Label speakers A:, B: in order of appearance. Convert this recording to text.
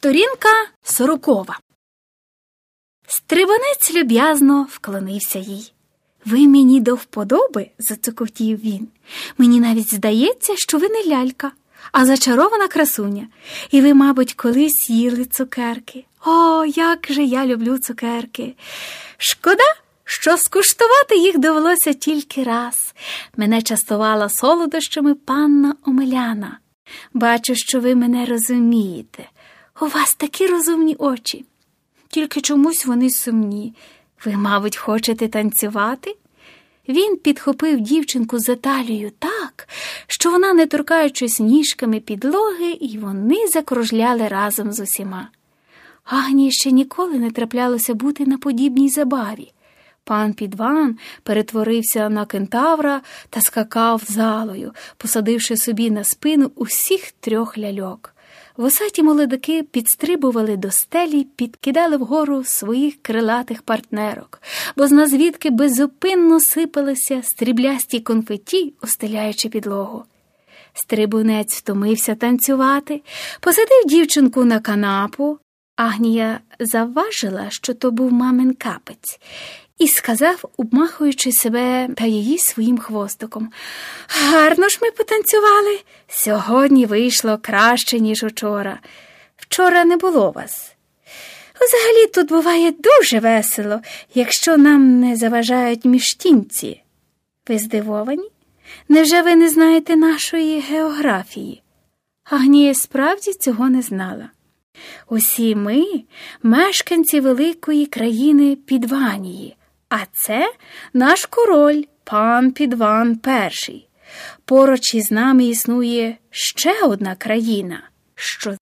A: Сторінка сорокова. Стрибанець люб'язно вклонився їй. Ви мені до вподоби, зацокотів він. Мені навіть здається, що ви не лялька, а зачарована красуня. І ви, мабуть, колись їли цукерки. О, як же я люблю цукерки. Шкода, що скуштувати їх довелося тільки раз. Мене частувала солодощами панна Омеляна. Бачу, що ви мене розумієте. У вас такі розумні очі. Тільки чомусь вони сумні. Ви, мабуть, хочете танцювати? Він підхопив дівчинку за талію так, що вона, не торкаючись ніжками підлоги, і вони закружляли разом з усіма. Агнії ще ніколи не траплялося бути на подібній забаві. Пан Підван перетворився на кентавра та скакав залою, посадивши собі на спину усіх трьох ляльок. Висаті молодики підстрибували до стелі, підкидали вгору своїх крилатих партнерок, бо з назвідки беззупинно сипалися стріблясті конфеті, остеляючи підлогу. Стрибунець втомився танцювати, посадив дівчинку на канапу. Агнія завважила, що то був мамин капець, і сказав, обмахуючи себе та її своїм хвостиком. Гарно ж ми потанцювали. Сьогодні вийшло краще, ніж учора. Вчора не було вас. Взагалі тут буває дуже весело, якщо нам не заважають міштінці. Ви здивовані? Невже ви не знаєте нашої географії? Агнія справді цього не знала. Усі ми мешканці великої країни Підванії, а це наш король, пан Підван Перший. Поруч із нами існує ще одна країна, що